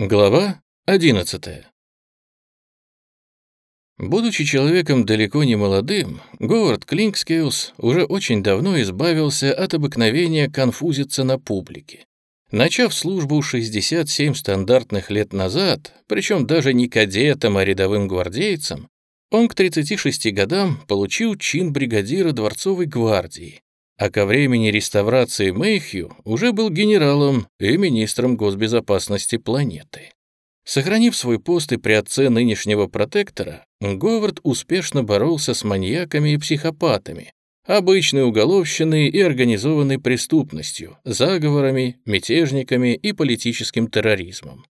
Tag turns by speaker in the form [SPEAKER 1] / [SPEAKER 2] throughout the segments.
[SPEAKER 1] Глава 11 Будучи человеком далеко не молодым, Говард Клинкскеус уже очень давно избавился от обыкновения конфузиться на публике. Начав службу 67 стандартных лет назад, причем даже не кадетом, а рядовым гвардейцем, он к 36 годам получил чин бригадира дворцовой гвардии, а ко времени реставрации Мэйхью уже был генералом и министром госбезопасности планеты. Сохранив свой пост и при отце нынешнего протектора, Говард успешно боролся с маньяками и психопатами, обычной уголовщиной и организованной преступностью, заговорами, мятежниками и политическим терроризмом.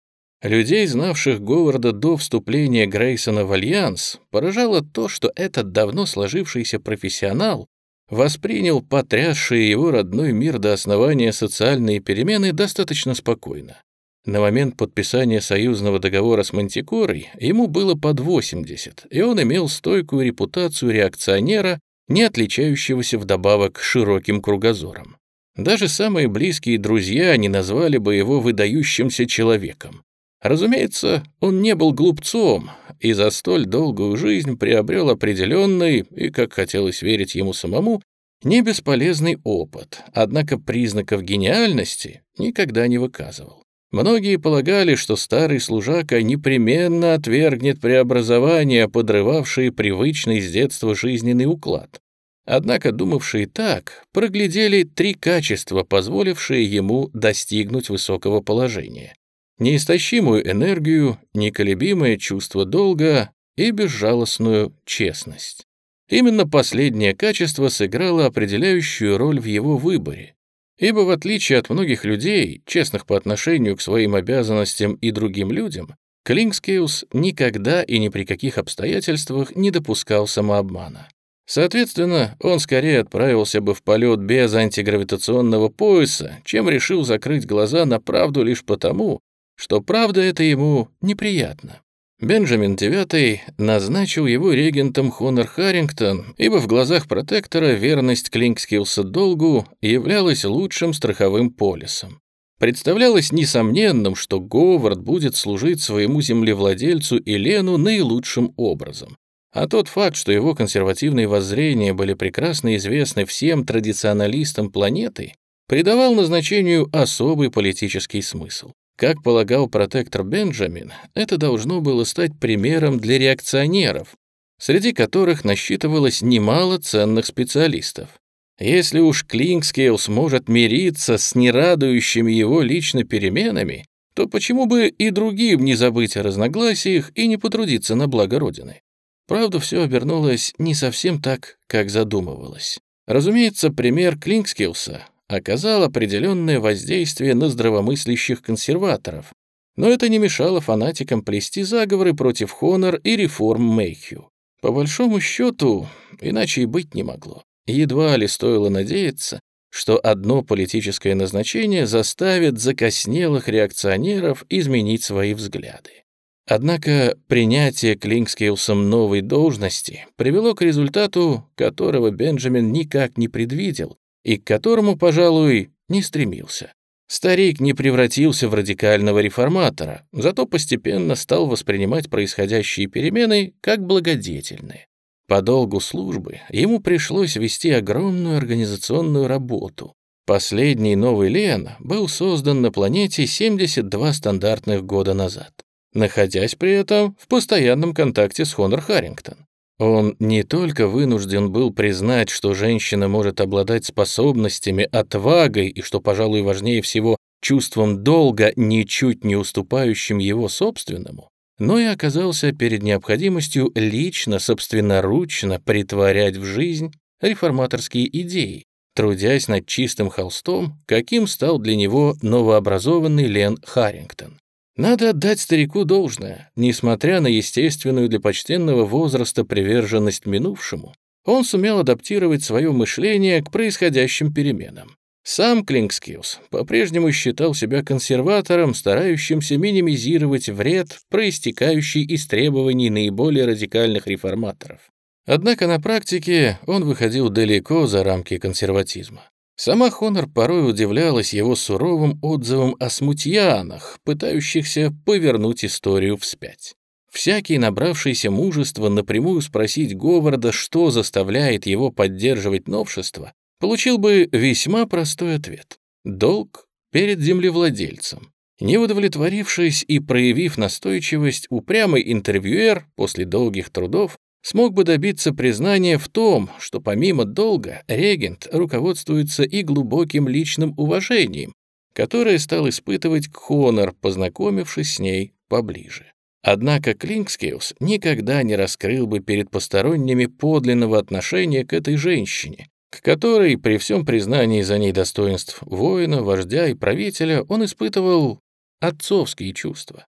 [SPEAKER 1] Людей, знавших Говарда до вступления Грейсона в Альянс, поражало то, что этот давно сложившийся профессионал воспринял потрясшие его родной мир до основания социальные перемены достаточно спокойно. На момент подписания союзного договора с Мантикорой ему было под 80, и он имел стойкую репутацию реакционера, не отличающегося вдобавок широким кругозором. Даже самые близкие друзья не назвали бы его выдающимся человеком. Разумеется, он не был глупцом и за столь долгую жизнь приобрел определенный, и, как хотелось верить ему самому, не бесполезный опыт, однако признаков гениальности никогда не выказывал. Многие полагали, что старый служака непременно отвергнет преобразования, подрывавшие привычный с детства жизненный уклад. Однако думавшие так проглядели три качества, позволившие ему достигнуть высокого положения. Неистощимую энергию, неколебимое чувство долга и безжалостную честность. Именно последнее качество сыграло определяющую роль в его выборе, Ибо в отличие от многих людей, честных по отношению к своим обязанностям и другим людям, Клингскеус никогда и ни при каких обстоятельствах не допускал самообмана. Соответственно, он скорее отправился бы в полет без антигравитационного пояса, чем решил закрыть глаза на правду лишь потому, что правда это ему неприятна. Бенджамин IX назначил его регентом Хонор Харрингтон, ибо в глазах протектора верность Клинкскилса долгу являлась лучшим страховым полисом. Представлялось несомненным, что Говард будет служить своему землевладельцу Елену наилучшим образом. А тот факт, что его консервативные воззрения были прекрасно известны всем традиционалистам планеты, придавал назначению особый политический смысл. Как полагал протектор Бенджамин, это должно было стать примером для реакционеров, среди которых насчитывалось немало ценных специалистов. Если уж Клинкскейл сможет мириться с нерадующими его лично переменами, то почему бы и другим не забыть о разногласиях и не потрудиться на благо Родины? Правда, все обернулось не совсем так, как задумывалось. Разумеется, пример Клинкскилса оказал определенное воздействие на здравомыслящих консерваторов, но это не мешало фанатикам плести заговоры против Хонор и реформ Мэйхью. По большому счету, иначе и быть не могло. Едва ли стоило надеяться, что одно политическое назначение заставит закоснелых реакционеров изменить свои взгляды. Однако принятие Клинкскеусом новой должности привело к результату, которого Бенджамин никак не предвидел и к которому, пожалуй, не стремился. Старик не превратился в радикального реформатора, зато постепенно стал воспринимать происходящие перемены как благодетельные. По долгу службы ему пришлось вести огромную организационную работу. Последний новый Лен был создан на планете 72 стандартных года назад, находясь при этом в постоянном контакте с Хонор Харрингтон. Он не только вынужден был признать, что женщина может обладать способностями, отвагой и, что, пожалуй, важнее всего, чувством долга, ничуть не уступающим его собственному, но и оказался перед необходимостью лично, собственноручно притворять в жизнь реформаторские идеи, трудясь над чистым холстом, каким стал для него новообразованный Лен Харрингтон. Надо отдать старику должное. Несмотря на естественную для почтенного возраста приверженность минувшему, он сумел адаптировать свое мышление к происходящим переменам. Сам Клинкскиус по-прежнему считал себя консерватором, старающимся минимизировать вред, проистекающий из требований наиболее радикальных реформаторов. Однако на практике он выходил далеко за рамки консерватизма. Сама Хонор порой удивлялась его суровым отзывам о смутьянах, пытающихся повернуть историю вспять. Всякий, набравшийся мужества напрямую спросить Говарда, что заставляет его поддерживать новшество, получил бы весьма простой ответ. Долг перед землевладельцем. Не удовлетворившись и проявив настойчивость, упрямый интервьюер после долгих трудов смог бы добиться признания в том, что помимо долга регент руководствуется и глубоким личным уважением, которое стал испытывать Хонор, познакомившись с ней поближе. Однако Клинкскиус никогда не раскрыл бы перед посторонними подлинного отношения к этой женщине, к которой, при всем признании за ней достоинств воина, вождя и правителя, он испытывал отцовские чувства.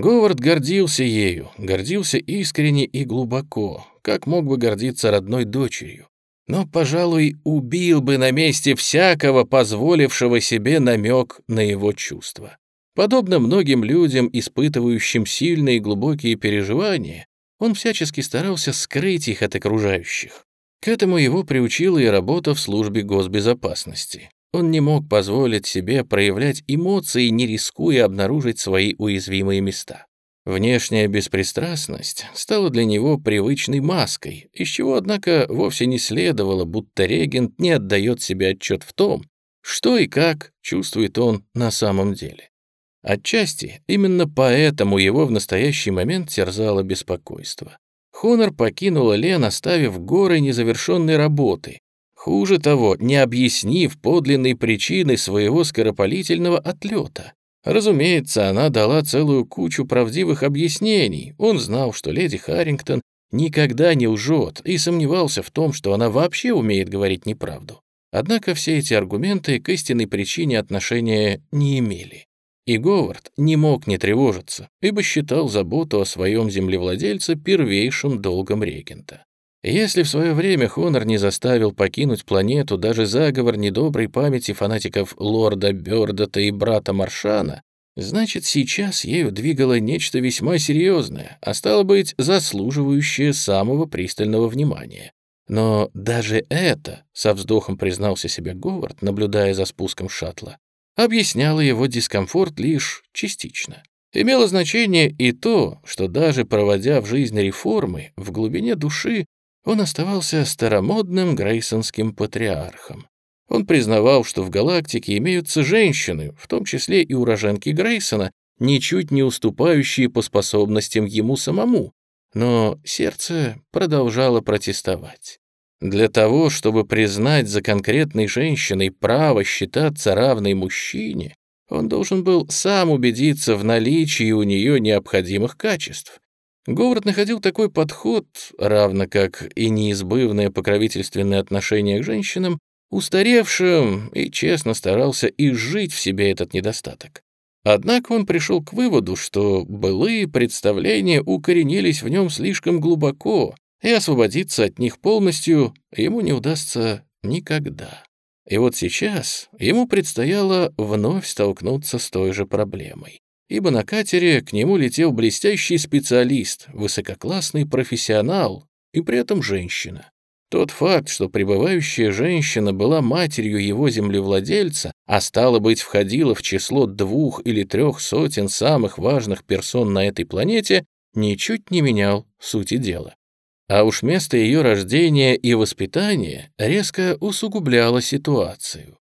[SPEAKER 1] Говард гордился ею, гордился искренне и глубоко, как мог бы гордиться родной дочерью. Но, пожалуй, убил бы на месте всякого, позволившего себе намек на его чувства. Подобно многим людям, испытывающим сильные и глубокие переживания, он всячески старался скрыть их от окружающих. К этому его приучила и работа в службе госбезопасности. Он не мог позволить себе проявлять эмоции, не рискуя обнаружить свои уязвимые места. Внешняя беспристрастность стала для него привычной маской, из чего, однако, вовсе не следовало, будто регент не отдает себе отчет в том, что и как чувствует он на самом деле. Отчасти именно поэтому его в настоящий момент терзало беспокойство. Хонор покинула Лен, оставив горы незавершенной работы. Хуже того, не объяснив подлинной причины своего скоропалительного отлета. Разумеется, она дала целую кучу правдивых объяснений. Он знал, что леди Харрингтон никогда не лжет и сомневался в том, что она вообще умеет говорить неправду. Однако все эти аргументы к истинной причине отношения не имели. И Говард не мог не тревожиться, ибо считал заботу о своем землевладельце первейшим долгом регента. Если в свое время Хонор не заставил покинуть планету даже заговор недоброй памяти фанатиков лорда Бёрдота и брата Маршана, значит, сейчас ею двигало нечто весьма серьезное, а стало быть, заслуживающее самого пристального внимания. Но даже это, со вздохом признался себе Говард, наблюдая за спуском шаттла, объясняло его дискомфорт лишь частично. Имело значение и то, что даже проводя в жизнь реформы, в глубине души он оставался старомодным грейсонским патриархом. Он признавал, что в галактике имеются женщины, в том числе и уроженки Грейсона, ничуть не уступающие по способностям ему самому, но сердце продолжало протестовать. Для того, чтобы признать за конкретной женщиной право считаться равной мужчине, он должен был сам убедиться в наличии у нее необходимых качеств. Говард находил такой подход, равно как и неизбывное покровительственное отношение к женщинам, устаревшим и честно старался изжить в себе этот недостаток. Однако он пришел к выводу, что былые представления укоренились в нем слишком глубоко, и освободиться от них полностью ему не удастся никогда. И вот сейчас ему предстояло вновь столкнуться с той же проблемой. Ибо на катере к нему летел блестящий специалист, высококлассный профессионал и при этом женщина. Тот факт, что прибывающая женщина была матерью его землевладельца, а стало быть, входила в число двух или трех сотен самых важных персон на этой планете, ничуть не менял сути дела. А уж место ее рождения и воспитания резко усугубляло ситуацию.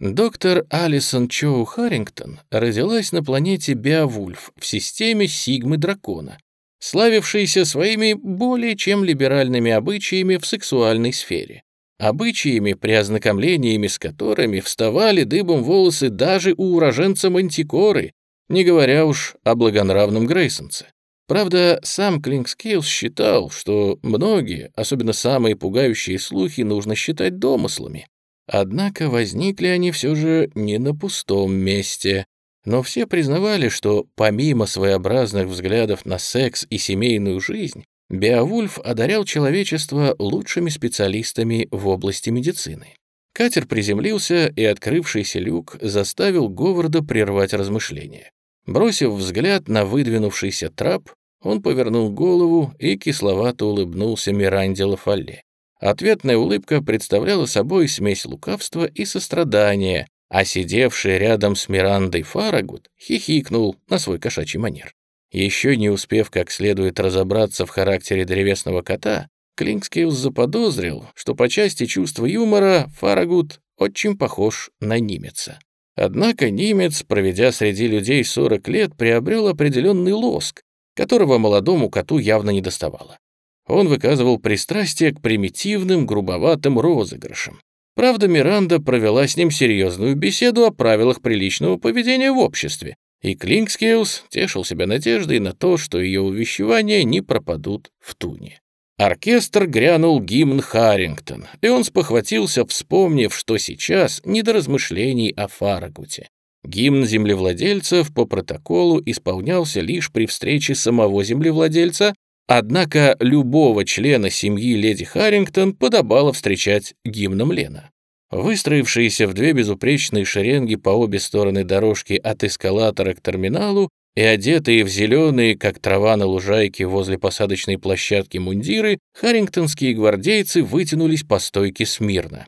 [SPEAKER 1] Доктор Алисон Чоу Харрингтон родилась на планете Беовульф в системе Сигмы Дракона, славившейся своими более чем либеральными обычаями в сексуальной сфере. Обычаями, при ознакомлениями с которыми вставали дыбом волосы даже у уроженца Мантикоры, не говоря уж о благонравном Грейсонце. Правда, сам Клинкскейлс считал, что многие, особенно самые пугающие слухи, нужно считать домыслами. Однако возникли они все же не на пустом месте. Но все признавали, что помимо своеобразных взглядов на секс и семейную жизнь, Беовульф одарял человечество лучшими специалистами в области медицины. Катер приземлился, и открывшийся люк заставил Говарда прервать размышления. Бросив взгляд на выдвинувшийся трап, он повернул голову и кисловато улыбнулся Миранде Лафалле. Ответная улыбка представляла собой смесь лукавства и сострадания, а сидевший рядом с Мирандой Фарагут хихикнул на свой кошачий манер. Еще не успев как следует разобраться в характере древесного кота, Клинкскейлс заподозрил, что по части чувства юмора Фарагут очень похож на немеца. Однако немец, проведя среди людей 40 лет, приобрел определенный лоск, которого молодому коту явно не доставало. Он выказывал пристрастие к примитивным, грубоватым розыгрышам. Правда, Миранда провела с ним серьезную беседу о правилах приличного поведения в обществе, и Клинкскеус тешил себя надеждой на то, что ее увещевания не пропадут в туне. Оркестр грянул гимн Харрингтон, и он спохватился, вспомнив, что сейчас не до размышлений о Фарагуте. Гимн землевладельцев по протоколу исполнялся лишь при встрече самого землевладельца, однако любого члена семьи леди Харрингтон подобало встречать гимном Лена. Выстроившиеся в две безупречные шеренги по обе стороны дорожки от эскалатора к терминалу, и одетые в зеленые, как трава на лужайке возле посадочной площадки мундиры, харрингтонские гвардейцы вытянулись по стойке смирно.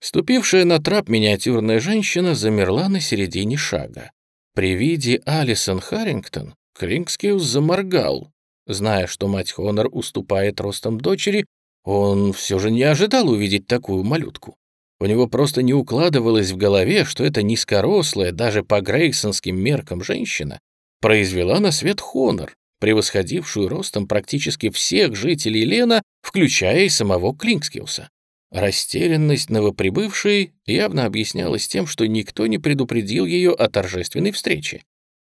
[SPEAKER 1] Ступившая на трап миниатюрная женщина замерла на середине шага. При виде Алисон Харрингтон Клинкскиус заморгал. Зная, что мать Хонор уступает ростом дочери, он все же не ожидал увидеть такую малютку. У него просто не укладывалось в голове, что эта низкорослая, даже по грейсонским меркам женщина, произвела на свет Хонор, превосходившую ростом практически всех жителей Лена, включая и самого Клинкскиуса. Растерянность новоприбывшей явно объяснялась тем, что никто не предупредил ее о торжественной встрече.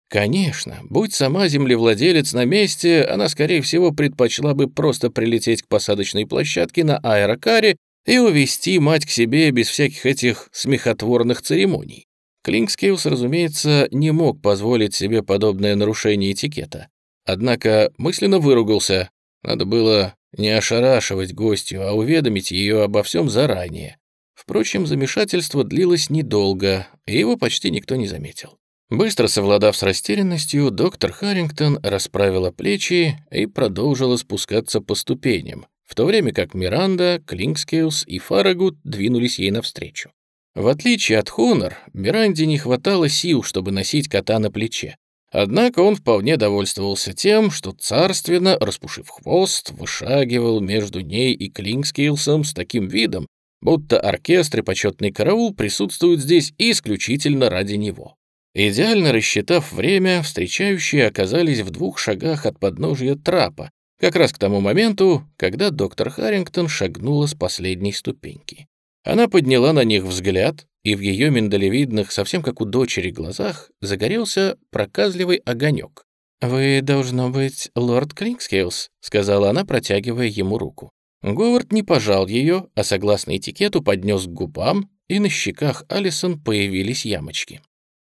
[SPEAKER 1] Конечно, будь сама землевладелец на месте, она, скорее всего, предпочла бы просто прилететь к посадочной площадке на аэрокаре и увести мать к себе без всяких этих смехотворных церемоний. Клинкскиус, разумеется, не мог позволить себе подобное нарушение этикета. Однако мысленно выругался. Надо было не ошарашивать гостью, а уведомить ее обо всем заранее. Впрочем, замешательство длилось недолго, и его почти никто не заметил. Быстро совладав с растерянностью, доктор Харрингтон расправила плечи и продолжила спускаться по ступеням, в то время как Миранда, Клинкскеус и Фарагут двинулись ей навстречу. В отличие от Хонор, Миранде не хватало сил, чтобы носить кота на плече. Однако он вполне довольствовался тем, что царственно, распушив хвост, вышагивал между ней и Клинскейлсом с таким видом, будто оркестр и почетный караул присутствуют здесь исключительно ради него. Идеально рассчитав время, встречающие оказались в двух шагах от подножия трапа, как раз к тому моменту, когда доктор Харрингтон шагнула с последней ступеньки. Она подняла на них взгляд, и в ее миндалевидных, совсем как у дочери, глазах загорелся проказливый огонек. «Вы, должно быть, лорд Клинкскейлс», — сказала она, протягивая ему руку. Говард не пожал ее, а согласно этикету поднес к губам, и на щеках Алисон появились ямочки.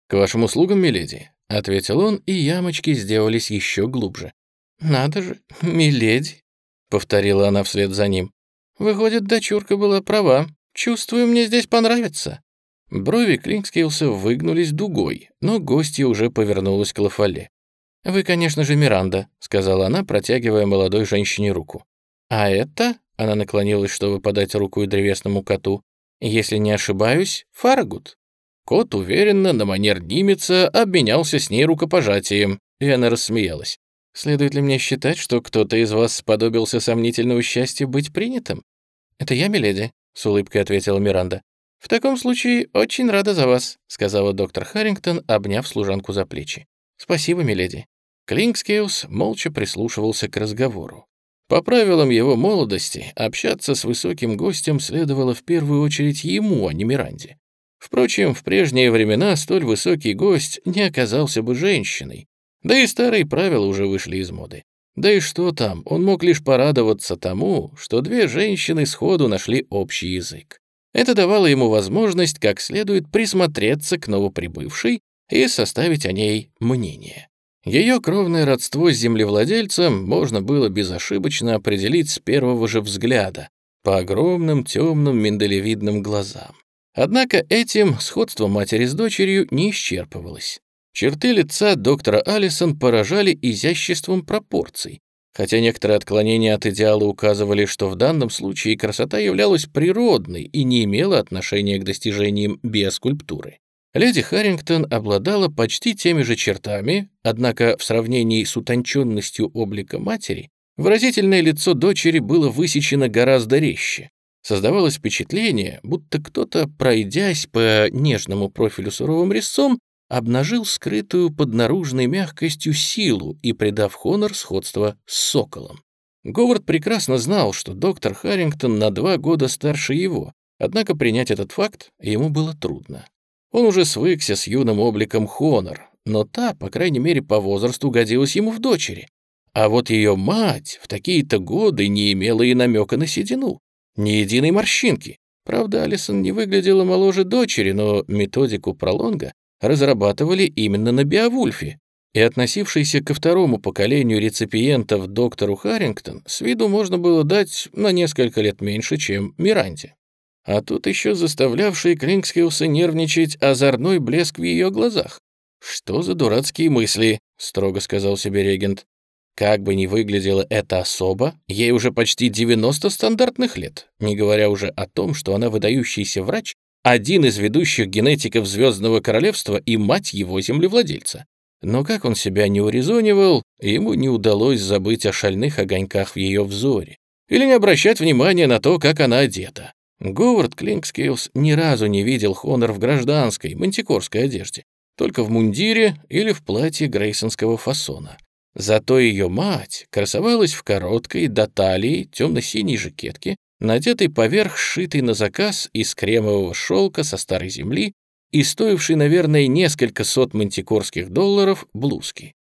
[SPEAKER 1] «К вашим услугам, миледи», — ответил он, и ямочки сделались еще глубже. «Надо же, миледи», — повторила она вслед за ним. «Выходит, дочурка была права. Чувствую, мне здесь понравится». Брови Клинкскилса выгнулись дугой, но гостья уже повернулась к Лафале. «Вы, конечно же, Миранда», — сказала она, протягивая молодой женщине руку. «А это...» — она наклонилась, чтобы подать руку и древесному коту. «Если не ошибаюсь, Фарагут». Кот уверенно, на манер Нимица, обменялся с ней рукопожатием, и она рассмеялась. «Следует ли мне считать, что кто-то из вас сподобился сомнительного счастья быть принятым?» «Это я, миледи», — с улыбкой ответила Миранда. «В таком случае очень рада за вас», — сказала доктор Харрингтон, обняв служанку за плечи. «Спасибо, миледи». Клинкскеус молча прислушивался к разговору. По правилам его молодости, общаться с высоким гостем следовало в первую очередь ему, а не Миранде. Впрочем, в прежние времена столь высокий гость не оказался бы женщиной, да и старые правила уже вышли из моды. Да и что там, он мог лишь порадоваться тому, что две женщины сходу нашли общий язык. Это давало ему возможность как следует присмотреться к новоприбывшей и составить о ней мнение. Ее кровное родство с землевладельцем можно было безошибочно определить с первого же взгляда, по огромным темным миндалевидным глазам. Однако этим сходство матери с дочерью не исчерпывалось. Черты лица доктора Алисон поражали изяществом пропорций, хотя некоторые отклонения от идеала указывали, что в данном случае красота являлась природной и не имела отношения к достижениям биоскульптуры. Леди Харрингтон обладала почти теми же чертами, однако в сравнении с утонченностью облика матери, выразительное лицо дочери было высечено гораздо резче. Создавалось впечатление, будто кто-то, пройдясь по нежному профилю суровым резцом, обнажил скрытую под наружной мягкостью силу и придав Хонор сходство с соколом. Говард прекрасно знал, что доктор Харрингтон на два года старше его, однако принять этот факт ему было трудно. Он уже свыкся с юным обликом Хонор, но та, по крайней мере, по возрасту годилась ему в дочери. А вот ее мать в такие-то годы не имела и намека на седину, ни единой морщинки. Правда, Алисон не выглядела моложе дочери, но методику пролонга разрабатывали именно на Биовульфе, и относившийся ко второму поколению реципиентов доктору Харрингтон с виду можно было дать на несколько лет меньше, чем Миранде. А тут еще заставлявший Клинкскиуса нервничать озорной блеск в ее глазах. «Что за дурацкие мысли?» — строго сказал себе регент. Как бы ни выглядела эта особа, ей уже почти 90 стандартных лет, не говоря уже о том, что она выдающийся врач один из ведущих генетиков Звездного Королевства и мать его землевладельца. Но как он себя не урезонивал, ему не удалось забыть о шальных огоньках в ее взоре или не обращать внимания на то, как она одета. Говард Клинкскейлс ни разу не видел Хонор в гражданской, мантикорской одежде, только в мундире или в платье грейсонского фасона. Зато ее мать красовалась в короткой до талии темно-синей жакетке надетый поверх сшитый на заказ из кремового шелка со старой земли и стоивший, наверное, несколько сот мантикорских долларов блузки.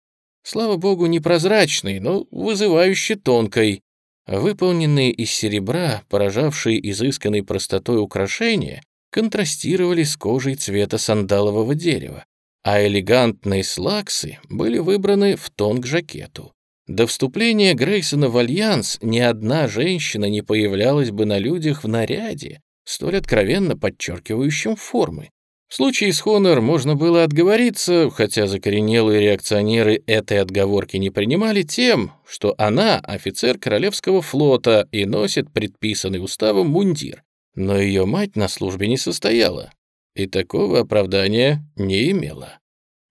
[SPEAKER 1] Слава богу, непрозрачной, но вызывающе тонкой. Выполненные из серебра, поражавшие изысканной простотой украшения, контрастировали с кожей цвета сандалового дерева, а элегантные слаксы были выбраны в тон к жакету. До вступления Грейсона в альянс ни одна женщина не появлялась бы на людях в наряде, столь откровенно подчеркивающем формы. В случае с Хонор можно было отговориться, хотя закоренелые реакционеры этой отговорки не принимали тем, что она офицер Королевского флота и носит предписанный уставом мундир. Но ее мать на службе не состояла, и такого оправдания не имела.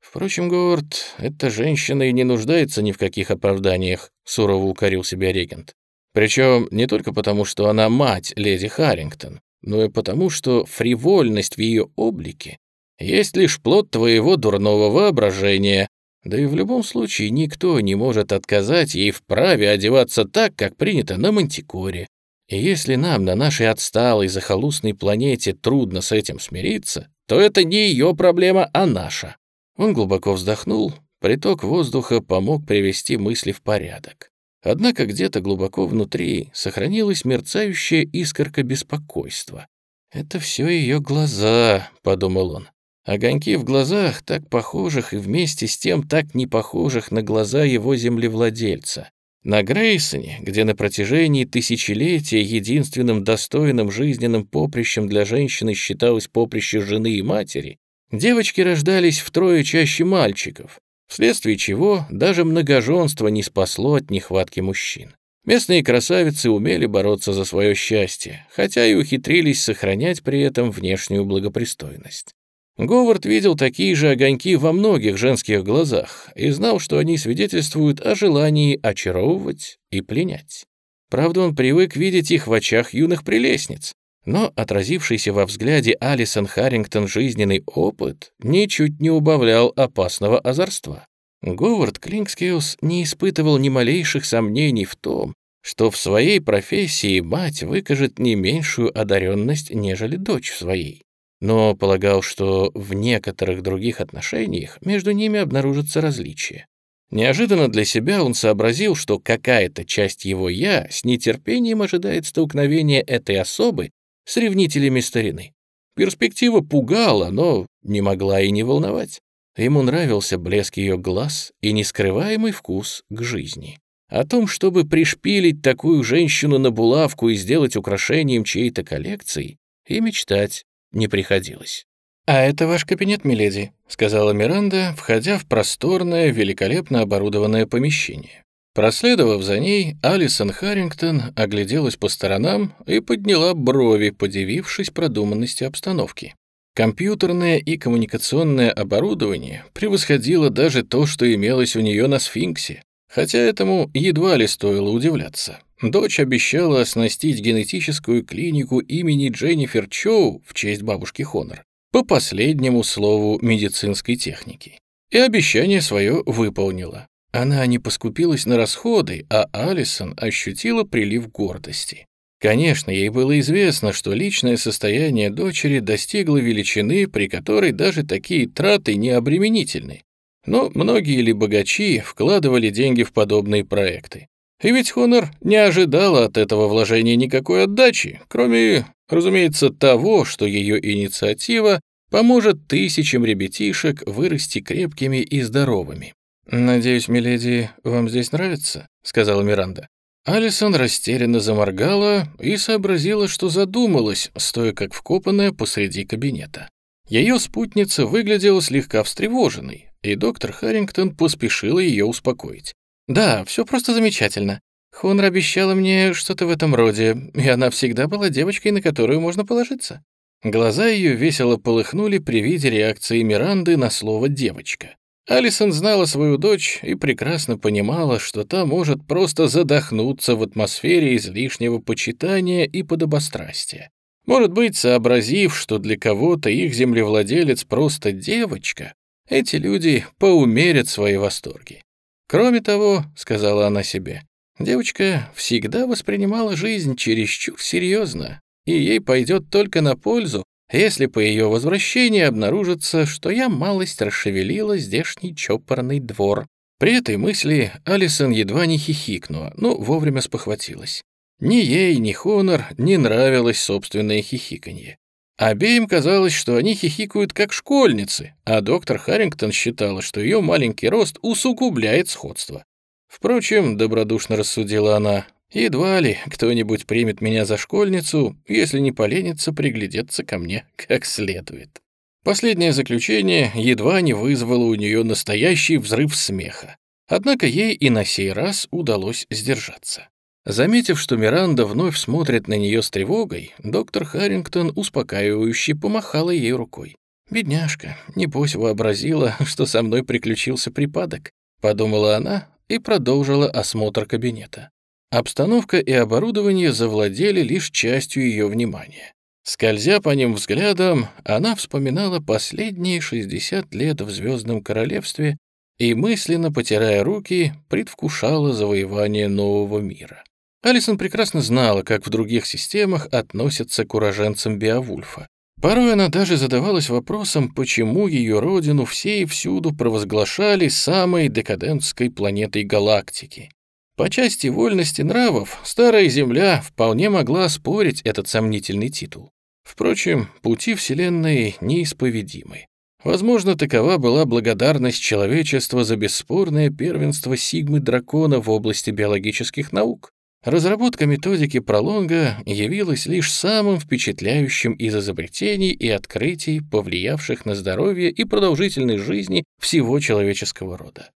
[SPEAKER 1] Впрочем, Говард, эта женщина и не нуждается ни в каких оправданиях, сурово укорил себя регент. Причем не только потому, что она мать леди Харрингтон, но и потому, что фривольность в ее облике есть лишь плод твоего дурного воображения, да и в любом случае никто не может отказать ей в праве одеваться так, как принято на Мантикоре. И если нам на нашей отсталой захолустной планете трудно с этим смириться, то это не ее проблема, а наша. Он глубоко вздохнул, приток воздуха помог привести мысли в порядок. Однако где-то глубоко внутри сохранилась мерцающая искорка беспокойства. «Это все ее глаза», — подумал он. Огоньки в глазах, так похожих и вместе с тем так не похожих на глаза его землевладельца. На Грейсоне, где на протяжении тысячелетия единственным достойным жизненным поприщем для женщины считалось поприще жены и матери, Девочки рождались втрое чаще мальчиков, вследствие чего даже многоженство не спасло от нехватки мужчин. Местные красавицы умели бороться за свое счастье, хотя и ухитрились сохранять при этом внешнюю благопристойность. Говард видел такие же огоньки во многих женских глазах и знал, что они свидетельствуют о желании очаровывать и пленять. Правда, он привык видеть их в очах юных прелестниц, но отразившийся во взгляде Алисон Харрингтон жизненный опыт ничуть не убавлял опасного озорства. Говард Клинкскиус не испытывал ни малейших сомнений в том, что в своей профессии мать выкажет не меньшую одаренность, нежели дочь в своей. Но полагал, что в некоторых других отношениях между ними обнаружится различие. Неожиданно для себя он сообразил, что какая-то часть его «я» с нетерпением ожидает столкновения этой особы с ревнителями старины. Перспектива пугала, но не могла и не волновать. Ему нравился блеск ее глаз и нескрываемый вкус к жизни. О том, чтобы пришпилить такую женщину на булавку и сделать украшением чьей-то коллекции, и мечтать не приходилось. «А это ваш кабинет, миледи», — сказала Миранда, входя в просторное, великолепно оборудованное помещение. Проследовав за ней, Алисон Харрингтон огляделась по сторонам и подняла брови, подивившись продуманности обстановки. Компьютерное и коммуникационное оборудование превосходило даже то, что имелось у нее на сфинксе, хотя этому едва ли стоило удивляться. Дочь обещала оснастить генетическую клинику имени Дженнифер Чоу в честь бабушки Хонор по последнему слову медицинской техники. И обещание свое выполнила. Она не поскупилась на расходы, а Алисон ощутила прилив гордости. Конечно, ей было известно, что личное состояние дочери достигло величины, при которой даже такие траты не обременительны. Но многие ли богачи вкладывали деньги в подобные проекты. И ведь Хонор не ожидала от этого вложения никакой отдачи, кроме, разумеется, того, что ее инициатива поможет тысячам ребятишек вырасти крепкими и здоровыми. «Надеюсь, миледи, вам здесь нравится?» — сказала Миранда. Алисон растерянно заморгала и сообразила, что задумалась, стоя как вкопанная посреди кабинета. Ее спутница выглядела слегка встревоженной, и доктор Харрингтон поспешила ее успокоить. «Да, все просто замечательно. Хонор обещала мне что-то в этом роде, и она всегда была девочкой, на которую можно положиться». Глаза ее весело полыхнули при виде реакции Миранды на слово «девочка». Алисон знала свою дочь и прекрасно понимала, что та может просто задохнуться в атмосфере излишнего почитания и подобострастия. Может быть, сообразив, что для кого-то их землевладелец просто девочка, эти люди поумерят свои восторги. Кроме того, сказала она себе, девочка всегда воспринимала жизнь чересчур серьезно, и ей пойдет только на пользу, если по ее возвращении обнаружится, что я малость расшевелила здешний чопорный двор. При этой мысли Алисон едва не хихикнула, но вовремя спохватилась. Ни ей, ни Хонор не нравилось собственное хихиканье. Обеим казалось, что они хихикают как школьницы, а доктор Харрингтон считала, что ее маленький рост усугубляет сходство. Впрочем, добродушно рассудила она, Едва ли кто-нибудь примет меня за школьницу, если не поленится приглядеться ко мне как следует. Последнее заключение едва не вызвало у нее настоящий взрыв смеха. Однако ей и на сей раз удалось сдержаться. Заметив, что Миранда вновь смотрит на нее с тревогой, доктор Харрингтон успокаивающе помахала ей рукой. «Бедняжка, небось вообразила, что со мной приключился припадок», — подумала она и продолжила осмотр кабинета. Обстановка и оборудование завладели лишь частью ее внимания. Скользя по ним взглядом, она вспоминала последние 60 лет в Звездном Королевстве и, мысленно потирая руки, предвкушала завоевание нового мира. Алисон прекрасно знала, как в других системах относятся к уроженцам Беовульфа. Порой она даже задавалась вопросом, почему ее родину все и всюду провозглашали самой декадентской планетой галактики. По части вольности нравов, Старая Земля вполне могла спорить этот сомнительный титул. Впрочем, пути Вселенной неисповедимы. Возможно, такова была благодарность человечества за бесспорное первенство Сигмы-дракона в области биологических наук. Разработка методики пролонга явилась лишь самым впечатляющим из изобретений и открытий, повлиявших на здоровье и продолжительность жизни всего человеческого рода.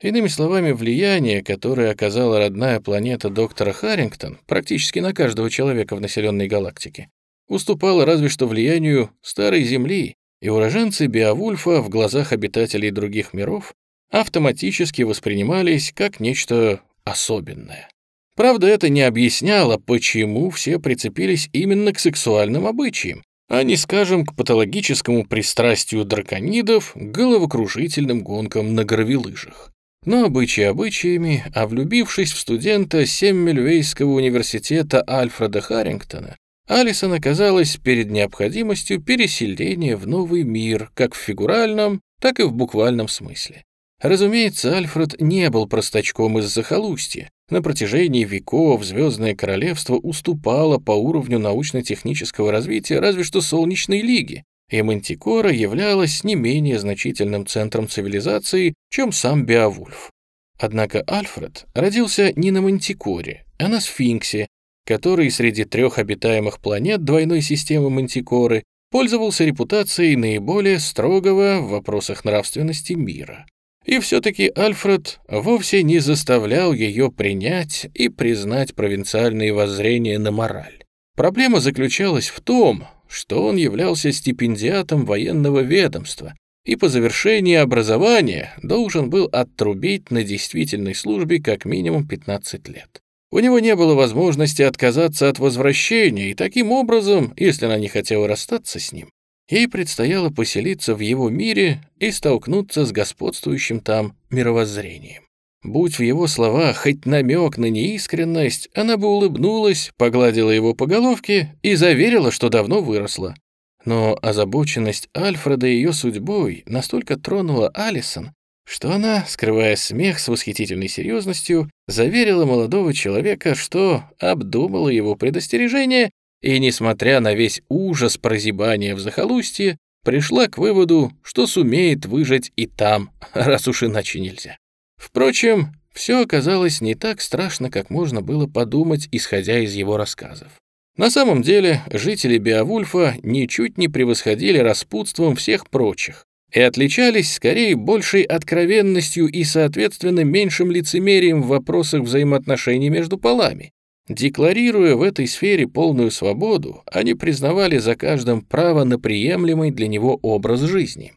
[SPEAKER 1] Иными словами, влияние, которое оказала родная планета доктора Харрингтон практически на каждого человека в населенной галактике, уступало разве что влиянию Старой Земли, и уроженцы Беовульфа в глазах обитателей других миров автоматически воспринимались как нечто особенное. Правда, это не объясняло, почему все прицепились именно к сексуальным обычаям, а не, скажем, к патологическому пристрастию драконидов к головокружительным гонкам на гравилыжах. Но обычаи обычаями, а влюбившись в студента Семмельвейского университета Альфреда Харрингтона, Алисон оказалась перед необходимостью переселения в новый мир, как в фигуральном, так и в буквальном смысле. Разумеется, Альфред не был простачком из захолустья. На протяжении веков Звездное Королевство уступало по уровню научно-технического развития разве что Солнечной Лиге, и Мантикора являлась не менее значительным центром цивилизации, чем сам Беовульф. Однако Альфред родился не на Мантикоре, а на Сфинксе, который среди трех обитаемых планет двойной системы Мантикоры пользовался репутацией наиболее строгого в вопросах нравственности мира. И все-таки Альфред вовсе не заставлял ее принять и признать провинциальные воззрения на мораль. Проблема заключалась в том, что он являлся стипендиатом военного ведомства и по завершении образования должен был отрубить на действительной службе как минимум 15 лет. У него не было возможности отказаться от возвращения, и таким образом, если она не хотела расстаться с ним, ей предстояло поселиться в его мире и столкнуться с господствующим там мировоззрением. Будь в его словах хоть намек на неискренность, она бы улыбнулась, погладила его по головке и заверила, что давно выросла. Но озабоченность Альфреда ее судьбой настолько тронула Алисон, что она, скрывая смех с восхитительной серьезностью, заверила молодого человека, что обдумала его предостережение и, несмотря на весь ужас прозябания в захолустье, пришла к выводу, что сумеет выжить и там, раз уж иначе нельзя. Впрочем, все оказалось не так страшно, как можно было подумать, исходя из его рассказов. На самом деле, жители Беовульфа ничуть не превосходили распутством всех прочих и отличались скорее большей откровенностью и, соответственно, меньшим лицемерием в вопросах взаимоотношений между полами. Декларируя в этой сфере полную свободу, они признавали за каждым право на приемлемый для него образ жизни.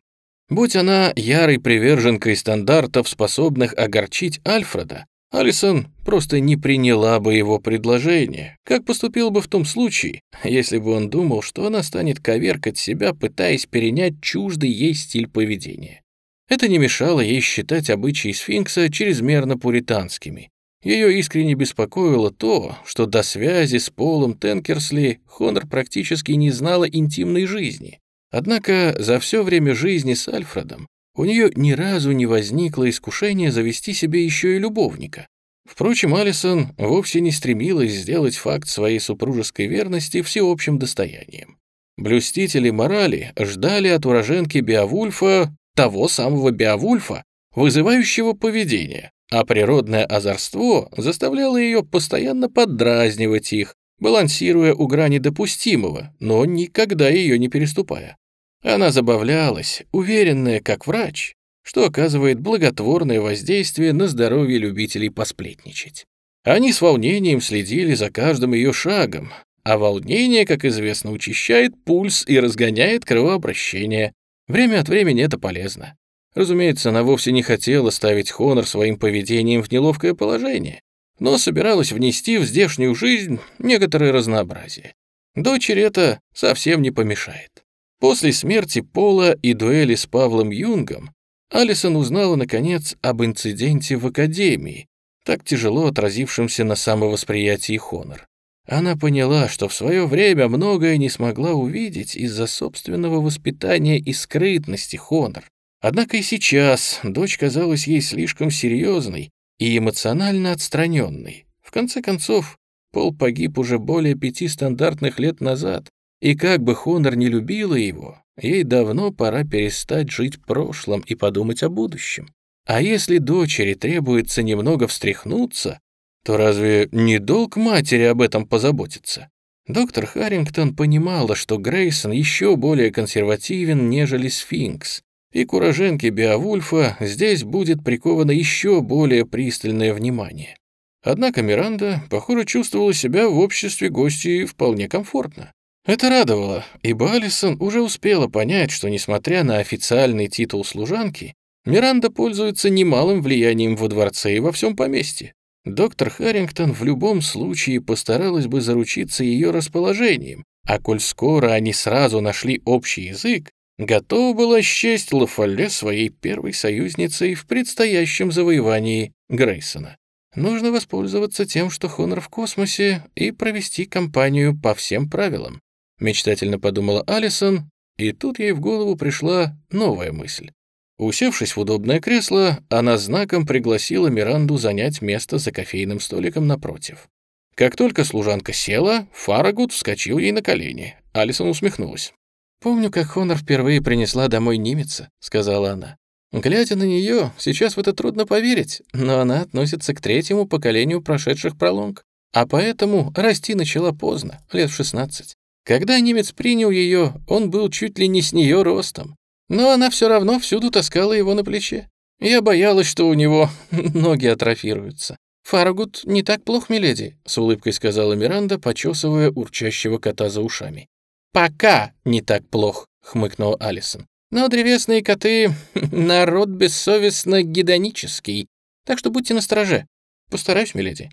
[SPEAKER 1] Будь она ярой приверженкой стандартов, способных огорчить Альфреда, Алисон просто не приняла бы его предложение, как поступил бы в том случае, если бы он думал, что она станет коверкать себя, пытаясь перенять чуждый ей стиль поведения. Это не мешало ей считать обычаи сфинкса чрезмерно пуританскими. Ее искренне беспокоило то, что до связи с Полом Тенкерсли Хонор практически не знала интимной жизни. Однако за все время жизни с Альфредом у нее ни разу не возникло искушения завести себе еще и любовника. Впрочем, Алисон вовсе не стремилась сделать факт своей супружеской верности всеобщим достоянием. Блюстители морали ждали от уроженки Беовульфа того самого Беовульфа, вызывающего поведение, а природное озорство заставляло ее постоянно поддразнивать их, балансируя у грани допустимого, но никогда ее не переступая. Она забавлялась, уверенная, как врач, что оказывает благотворное воздействие на здоровье любителей посплетничать. Они с волнением следили за каждым ее шагом, а волнение, как известно, учащает пульс и разгоняет кровообращение. Время от времени это полезно. Разумеется, она вовсе не хотела ставить Хонор своим поведением в неловкое положение, но собиралась внести в здешнюю жизнь некоторое разнообразие. Дочери это совсем не помешает. После смерти Пола и дуэли с Павлом Юнгом Алисон узнала, наконец, об инциденте в Академии, так тяжело отразившемся на самовосприятии Хонор. Она поняла, что в свое время многое не смогла увидеть из-за собственного воспитания и скрытности Хонор. Однако и сейчас дочь казалась ей слишком серьезной и эмоционально отстраненной. В конце концов, Пол погиб уже более пяти стандартных лет назад, и как бы Хонор не любила его, ей давно пора перестать жить прошлым и подумать о будущем. А если дочери требуется немного встряхнуться, то разве не долг матери об этом позаботиться? Доктор Харрингтон понимала, что Грейсон еще более консервативен, нежели сфинкс, и к уроженке Беовульфа здесь будет приковано еще более пристальное внимание. Однако Миранда, похоже, чувствовала себя в обществе гостей вполне комфортно. Это радовало, ибо Алисон уже успела понять, что, несмотря на официальный титул служанки, Миранда пользуется немалым влиянием во дворце и во всем поместье. Доктор Харрингтон в любом случае постаралась бы заручиться ее расположением, а коль скоро они сразу нашли общий язык, готова была счесть Лафалле своей первой союзницей в предстоящем завоевании Грейсона. Нужно воспользоваться тем, что Хонор в космосе, и провести кампанию по всем правилам. Мечтательно подумала Алисон, и тут ей в голову пришла новая мысль. Усевшись в удобное кресло, она знаком пригласила Миранду занять место за кофейным столиком напротив. Как только служанка села, Фарагут вскочил ей на колени. Алисон усмехнулась. «Помню, как Хонор впервые принесла домой немеца», — сказала она. Глядя на нее, сейчас в это трудно поверить, но она относится к третьему поколению прошедших пролонг, а поэтому расти начала поздно, лет в 16. Когда немец принял ее, он был чуть ли не с нее ростом, но она все равно всюду таскала его на плече. Я боялась, что у него ноги атрофируются. «Фарагут не так плох, миледи», — с улыбкой сказала Миранда, почесывая урчащего кота за ушами. «Пока не так плох», — хмыкнул Алисон. «Но древесные коты — народ бессовестно гедонический, так что будьте настороже. Постараюсь, миледи.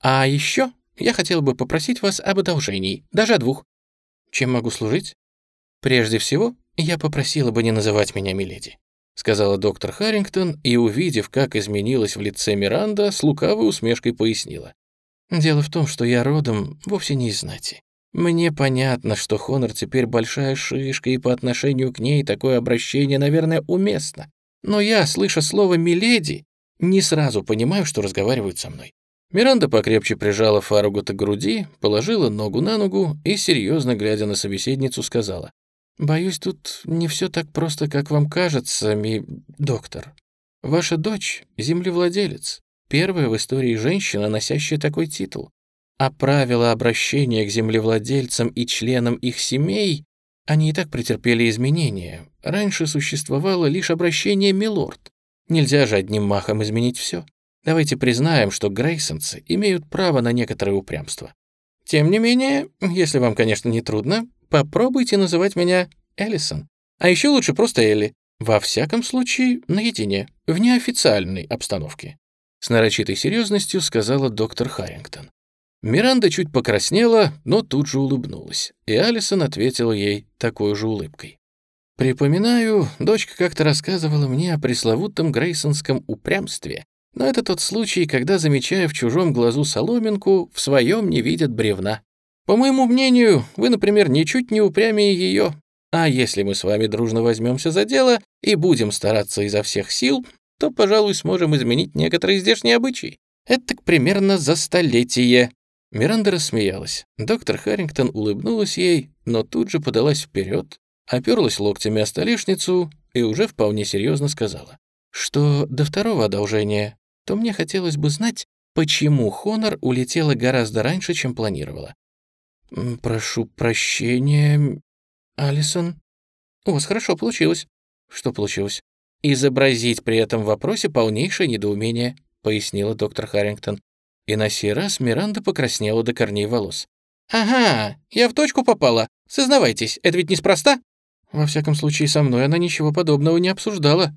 [SPEAKER 1] А еще я хотел бы попросить вас об одолжении, даже о двух. Чем могу служить? Прежде всего, я попросила бы не называть меня миледи сказала доктор Харрингтон и, увидев, как изменилась в лице Миранда, с лукавой усмешкой пояснила. «Дело в том, что я родом вовсе не из знати. Мне понятно, что Хонор теперь большая шишка, и по отношению к ней такое обращение, наверное, уместно. Но я, слыша слово «миледи», не сразу понимаю, что разговаривают со мной. Миранда покрепче прижала Фаругута к груди, положила ногу на ногу и, серьезно глядя на собеседницу, сказала. «Боюсь, тут не все так просто, как вам кажется, ми... доктор. Ваша дочь — землевладелец, первая в истории женщина, носящая такой титул. А правила обращения к землевладельцам и членам их семей, они и так претерпели изменения. Раньше существовало лишь обращение «милорд». Нельзя же одним махом изменить все. Давайте признаем, что грейсонцы имеют право на некоторое упрямство. Тем не менее, если вам, конечно, не трудно, Попробуйте называть меня Эллисон. А еще лучше просто Элли. Во всяком случае, наедине, в неофициальной обстановке. С нарочитой серьезностью сказала доктор Харрингтон. Миранда чуть покраснела, но тут же улыбнулась, и Алисон ответила ей такой же улыбкой. Припоминаю, дочка как-то рассказывала мне о пресловутом грейсонском упрямстве, но это тот случай, когда, замечая в чужом глазу соломинку, в своем не видят бревна. По моему мнению, вы, например, ничуть не упрямее ее. А если мы с вами дружно возьмемся за дело и будем стараться изо всех сил, то, пожалуй, сможем изменить некоторые здешние обычаи. Это примерно за столетие». Миранда рассмеялась. Доктор Харрингтон улыбнулась ей, но тут же подалась вперед, оперлась локтями о столешницу и уже вполне серьезно сказала, что до второго одолжения, то мне хотелось бы знать, почему Хонор улетела гораздо раньше, чем планировала. «Прошу прощения, Алисон. У вас хорошо получилось». «Что получилось?» «Изобразить при этом вопросе полнейшее недоумение», — пояснила доктор Харрингтон. И на сей раз Миранда покраснела до корней волос. «Ага, я в точку попала. Сознавайтесь, это ведь неспроста?» «Во всяком случае, со мной она ничего подобного не обсуждала».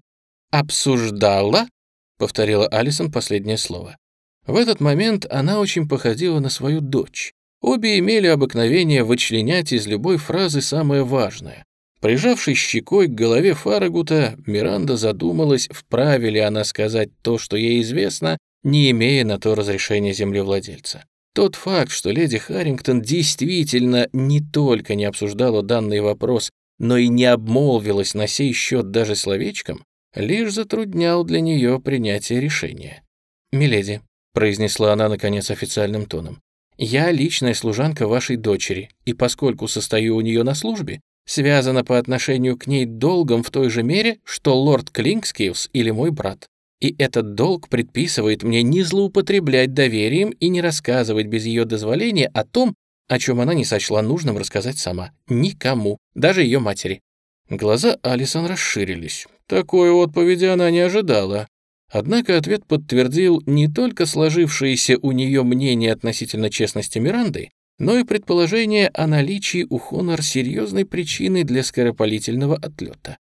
[SPEAKER 1] «Обсуждала?» — повторила Алисон последнее слово. В этот момент она очень походила на свою дочь. Обе имели обыкновение вычленять из любой фразы самое важное. Прижавшись щекой к голове Фарагута, Миранда задумалась, вправе ли она сказать то, что ей известно, не имея на то разрешения землевладельца. Тот факт, что леди Харрингтон действительно не только не обсуждала данный вопрос, но и не обмолвилась на сей счет даже словечком, лишь затруднял для нее принятие решения. «Миледи», — произнесла она, наконец, официальным тоном, я личная служанка вашей дочери, и поскольку состою у нее на службе, связана по отношению к ней долгом в той же мере, что лорд Клинкскиус или мой брат. И этот долг предписывает мне не злоупотреблять доверием и не рассказывать без ее дозволения о том, о чем она не сочла нужным рассказать сама. Никому, даже ее матери. Глаза Алисон расширились. Такой отповеди она не ожидала. Однако ответ подтвердил не только сложившееся у нее мнение относительно честности Миранды, но и предположение о наличии у Хонор серьезной причины для скоропалительного отлета.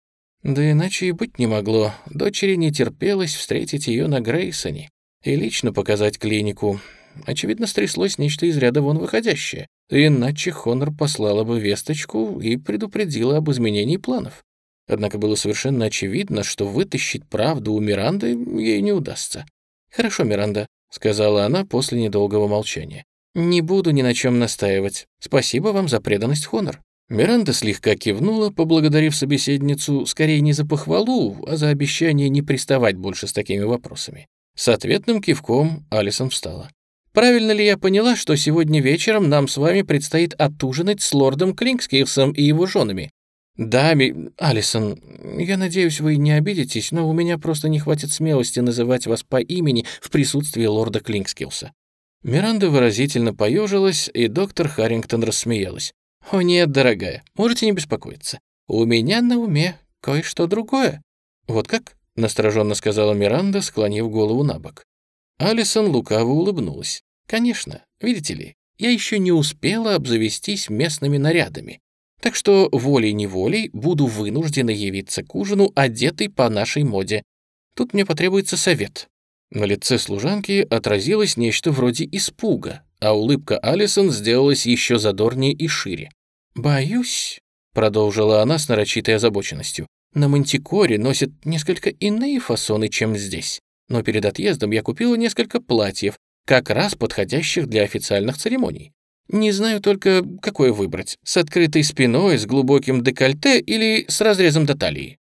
[SPEAKER 1] Да иначе и быть не могло. Дочери не терпелось встретить ее на Грейсоне и лично показать клинику. Очевидно, стряслось нечто из ряда вон выходящее. Иначе Хонор послала бы весточку и предупредила об изменении планов. Однако было совершенно очевидно, что вытащить правду у Миранды ей не удастся. «Хорошо, Миранда», — сказала она после недолгого молчания. «Не буду ни на чем настаивать. Спасибо вам за преданность Хонор». Миранда слегка кивнула, поблагодарив собеседницу скорее не за похвалу, а за обещание не приставать больше с такими вопросами. С ответным кивком Алисон встала. «Правильно ли я поняла, что сегодня вечером нам с вами предстоит отужинать с лордом Клинкскирсом и его женами?» «Да, ми... Алисон, я надеюсь, вы не обидитесь, но у меня просто не хватит смелости называть вас по имени в присутствии лорда Клинкскилса». Миранда выразительно поежилась, и доктор Харрингтон рассмеялась. «О нет, дорогая, можете не беспокоиться. У меня на уме кое-что другое». «Вот как?» настороженно сказала Миранда, склонив голову на бок. Алисон лукаво улыбнулась. «Конечно, видите ли, я еще не успела обзавестись местными нарядами, так что волей-неволей буду вынуждена явиться к ужину, одетой по нашей моде. Тут мне потребуется совет». На лице служанки отразилось нечто вроде испуга, а улыбка Алисон сделалась еще задорнее и шире. «Боюсь», — продолжила она с нарочитой озабоченностью, «на Мантикоре носят несколько иные фасоны, чем здесь. Но перед отъездом я купила несколько платьев, как раз подходящих для официальных церемоний. Не знаю только, какое выбрать, с открытой спиной, с глубоким декольте или с разрезом до талии.